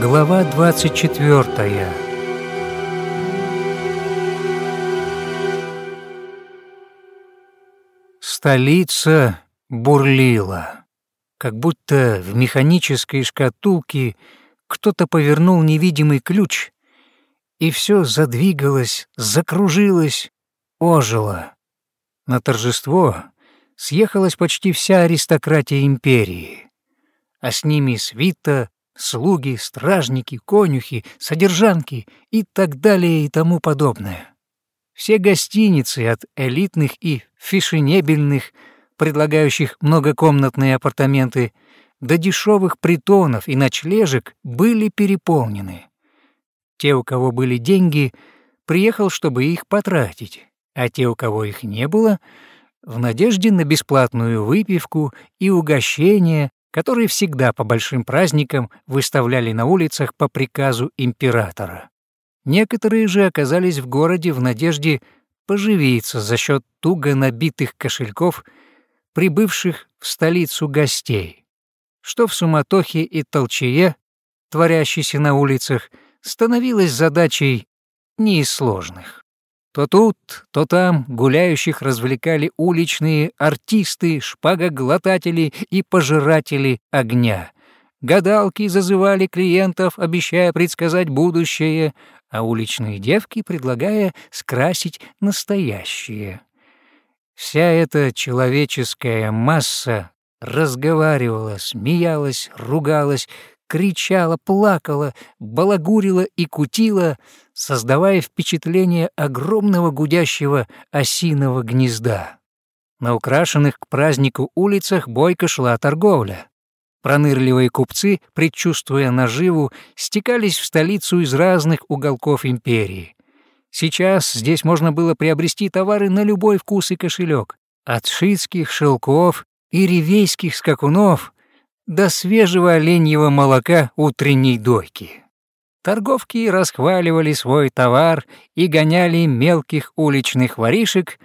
Глава 24 Столица бурлила, как будто в механической шкатулке кто-то повернул невидимый ключ, и все задвигалось, закружилось, ожило. На торжество съехалась почти вся аристократия империи, а с ними свита, слуги, стражники, конюхи, содержанки и так далее и тому подобное. Все гостиницы от элитных и фешенебельных, предлагающих многокомнатные апартаменты, до дешевых притонов и ночлежек были переполнены. Те, у кого были деньги, приехал, чтобы их потратить, а те, у кого их не было, в надежде на бесплатную выпивку и угощения, которые всегда по большим праздникам выставляли на улицах по приказу императора. Некоторые же оказались в городе в надежде поживиться за счет туго набитых кошельков, прибывших в столицу гостей, что в суматохе и толчее, творящейся на улицах, становилось задачей не из сложных. То тут, то там гуляющих развлекали уличные артисты, шпагоглотатели и пожиратели огня. Гадалки зазывали клиентов, обещая предсказать будущее, а уличные девки предлагая скрасить настоящее. Вся эта человеческая масса разговаривала, смеялась, ругалась, кричала, плакала, балагурила и кутила, создавая впечатление огромного гудящего осиного гнезда. На украшенных к празднику улицах бойко шла торговля. Пронырливые купцы, предчувствуя наживу, стекались в столицу из разных уголков империи. Сейчас здесь можно было приобрести товары на любой вкус и кошелек, от шитских шелков и ревейских скакунов до свежего оленьего молока утренней дойки. Торговки расхваливали свой товар и гоняли мелких уличных воришек,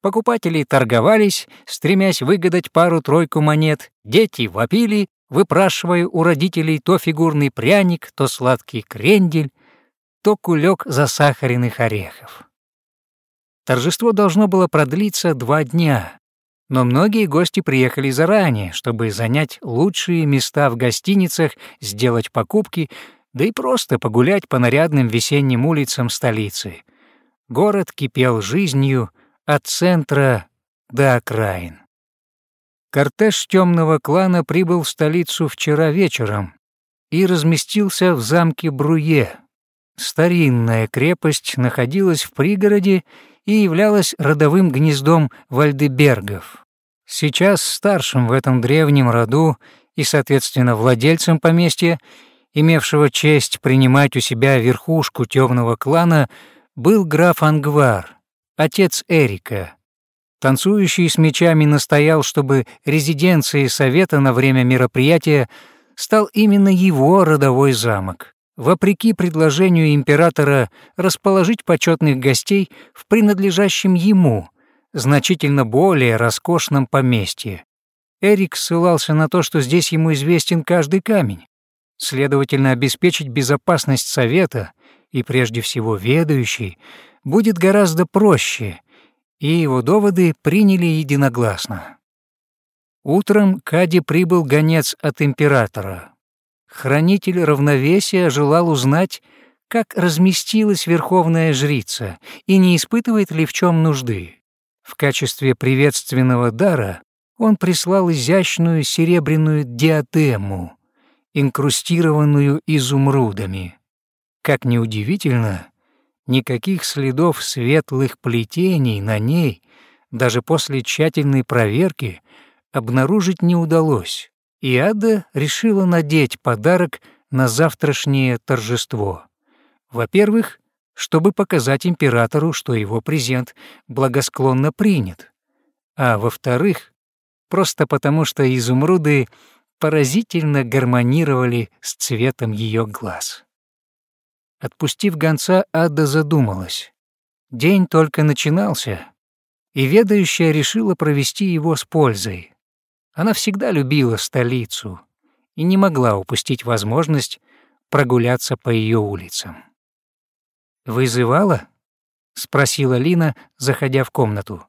покупатели торговались, стремясь выгадать пару-тройку монет, дети вопили, выпрашивая у родителей то фигурный пряник, то сладкий крендель, то кулек засахаренных орехов. Торжество должно было продлиться два дня, но многие гости приехали заранее, чтобы занять лучшие места в гостиницах, сделать покупки, да и просто погулять по нарядным весенним улицам столицы. Город кипел жизнью от центра до окраин. Кортеж темного клана прибыл в столицу вчера вечером и разместился в замке Бруе. Старинная крепость находилась в пригороде и являлась родовым гнездом Вальдебергов. Сейчас старшим в этом древнем роду и, соответственно, владельцем поместья, имевшего честь принимать у себя верхушку темного клана, был граф Ангвар, отец Эрика, Танцующий с мечами настоял, чтобы резиденцией совета на время мероприятия стал именно его родовой замок, вопреки предложению императора расположить почетных гостей в принадлежащем ему, значительно более роскошном поместье. Эрик ссылался на то, что здесь ему известен каждый камень, следовательно, обеспечить безопасность совета и, прежде всего, ведающий, будет гораздо проще, и его доводы приняли единогласно. Утром к Аде прибыл гонец от императора. Хранитель равновесия желал узнать, как разместилась верховная жрица и не испытывает ли в чем нужды. В качестве приветственного дара он прислал изящную серебряную диадему, инкрустированную изумрудами. Как неудивительно, Никаких следов светлых плетений на ней даже после тщательной проверки обнаружить не удалось, и Ада решила надеть подарок на завтрашнее торжество. Во-первых, чтобы показать императору, что его презент благосклонно принят, а во-вторых, просто потому что изумруды поразительно гармонировали с цветом ее глаз. Отпустив гонца, Ада задумалась. День только начинался, и ведающая решила провести его с пользой. Она всегда любила столицу и не могла упустить возможность прогуляться по ее улицам. «Вызывала?» — спросила Лина, заходя в комнату.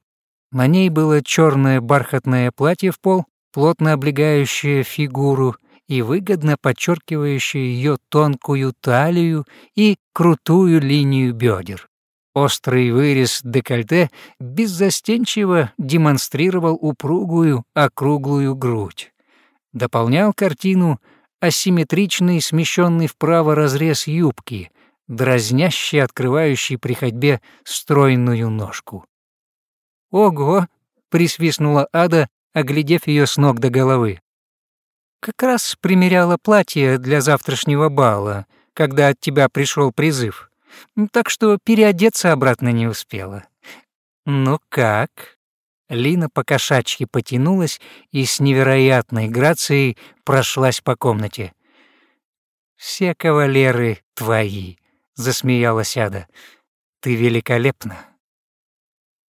На ней было черное бархатное платье в пол, плотно облегающее фигуру и выгодно подчеркивающее ее тонкую талию и крутую линию бедер. Острый вырез декольте беззастенчиво демонстрировал упругую, округлую грудь. Дополнял картину асимметричный смещенный вправо разрез юбки, дразнящий, открывающий при ходьбе стройную ножку. «Ого!» — присвистнула Ада, оглядев ее с ног до головы. «Как раз примеряла платье для завтрашнего бала, когда от тебя пришел призыв, так что переодеться обратно не успела. Ну как?» Лина покошачьи потянулась и с невероятной грацией прошлась по комнате. «Все кавалеры твои», — засмеялась Ада. «Ты великолепна».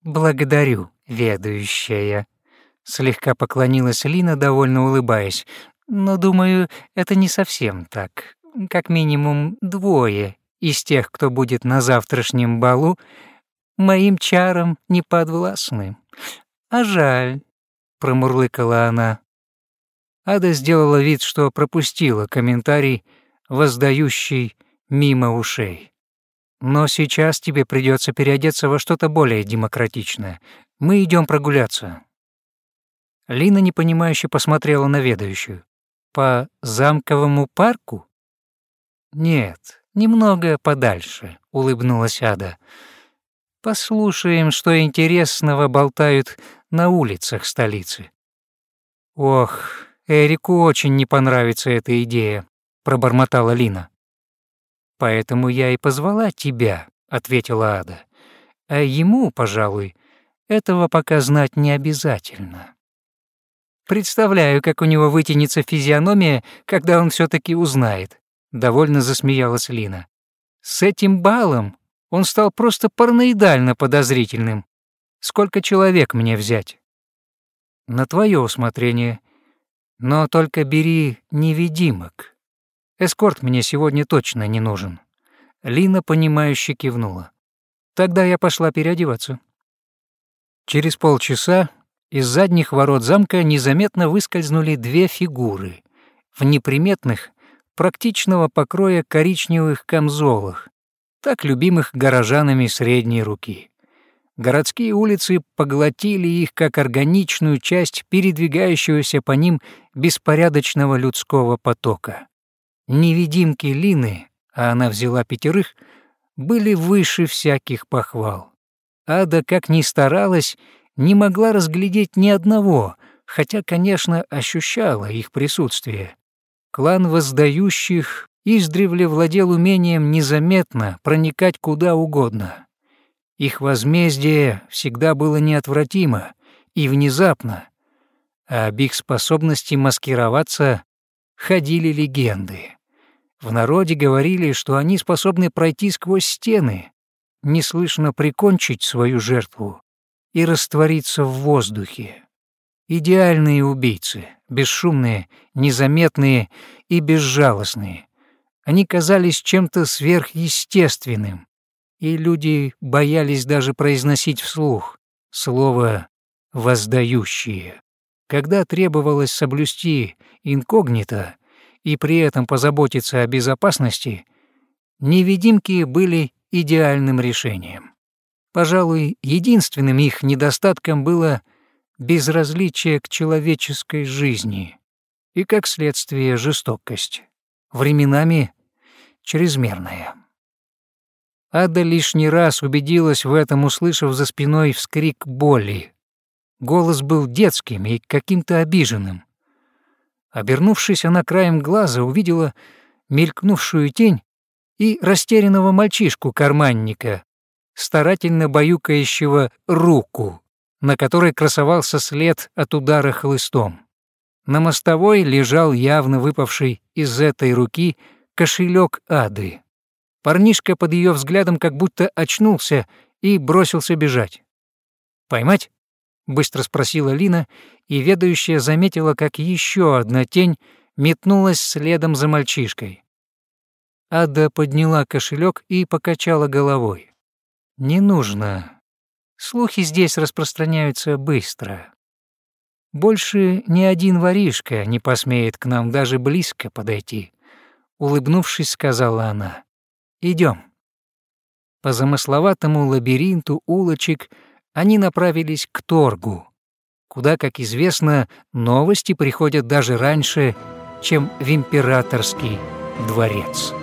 «Благодарю, ведущая», — слегка поклонилась Лина, довольно улыбаясь. «Но, думаю, это не совсем так. Как минимум двое из тех, кто будет на завтрашнем балу, моим чарам не подвластны. А жаль», — промурлыкала она. Ада сделала вид, что пропустила комментарий, воздающий мимо ушей. Но сейчас тебе придется переодеться во что-то более демократичное. Мы идем прогуляться. Лина непонимающе посмотрела на ведающую. По замковому парку? Нет, немного подальше, улыбнулась Ада. Послушаем, что интересного болтают на улицах столицы. Ох, Эрику очень не понравится эта идея, пробормотала Лина. «Поэтому я и позвала тебя», — ответила Ада. «А ему, пожалуй, этого пока знать не обязательно». «Представляю, как у него вытянется физиономия, когда он все таки узнает», — довольно засмеялась Лина. «С этим балом он стал просто параноидально подозрительным. Сколько человек мне взять?» «На твое усмотрение. Но только бери невидимок», Эскорт мне сегодня точно не нужен». Лина, понимающе кивнула. «Тогда я пошла переодеваться». Через полчаса из задних ворот замка незаметно выскользнули две фигуры в неприметных, практичного покроя коричневых камзолах, так любимых горожанами средней руки. Городские улицы поглотили их как органичную часть передвигающегося по ним беспорядочного людского потока. Невидимки Лины, а она взяла пятерых, были выше всяких похвал. Ада, как ни старалась, не могла разглядеть ни одного, хотя, конечно, ощущала их присутствие. Клан воздающих издревле владел умением незаметно проникать куда угодно. Их возмездие всегда было неотвратимо и внезапно, а об их способности маскироваться ходили легенды. В народе говорили, что они способны пройти сквозь стены, неслышно прикончить свою жертву и раствориться в воздухе. Идеальные убийцы, бесшумные, незаметные и безжалостные. Они казались чем-то сверхъестественным, и люди боялись даже произносить вслух слово «воздающие». Когда требовалось соблюсти инкогнито, и при этом позаботиться о безопасности, невидимки были идеальным решением. Пожалуй, единственным их недостатком было безразличие к человеческой жизни и, как следствие, жестокость, временами чрезмерная. Ада лишний раз убедилась в этом, услышав за спиной вскрик боли. Голос был детским и каким-то обиженным. Обернувшись, она краем глаза увидела мелькнувшую тень и растерянного мальчишку-карманника, старательно баюкающего руку, на которой красовался след от удара хлыстом. На мостовой лежал явно выпавший из этой руки кошелек Ады. Парнишка под ее взглядом как будто очнулся и бросился бежать. «Поймать?» — быстро спросила Лина, и ведающая заметила, как еще одна тень метнулась следом за мальчишкой. Ада подняла кошелек и покачала головой. «Не нужно. Слухи здесь распространяются быстро. Больше ни один воришка не посмеет к нам даже близко подойти», — улыбнувшись, сказала она. Идем. По замысловатому лабиринту улочек они направились к торгу, куда, как известно, новости приходят даже раньше, чем в императорский дворец.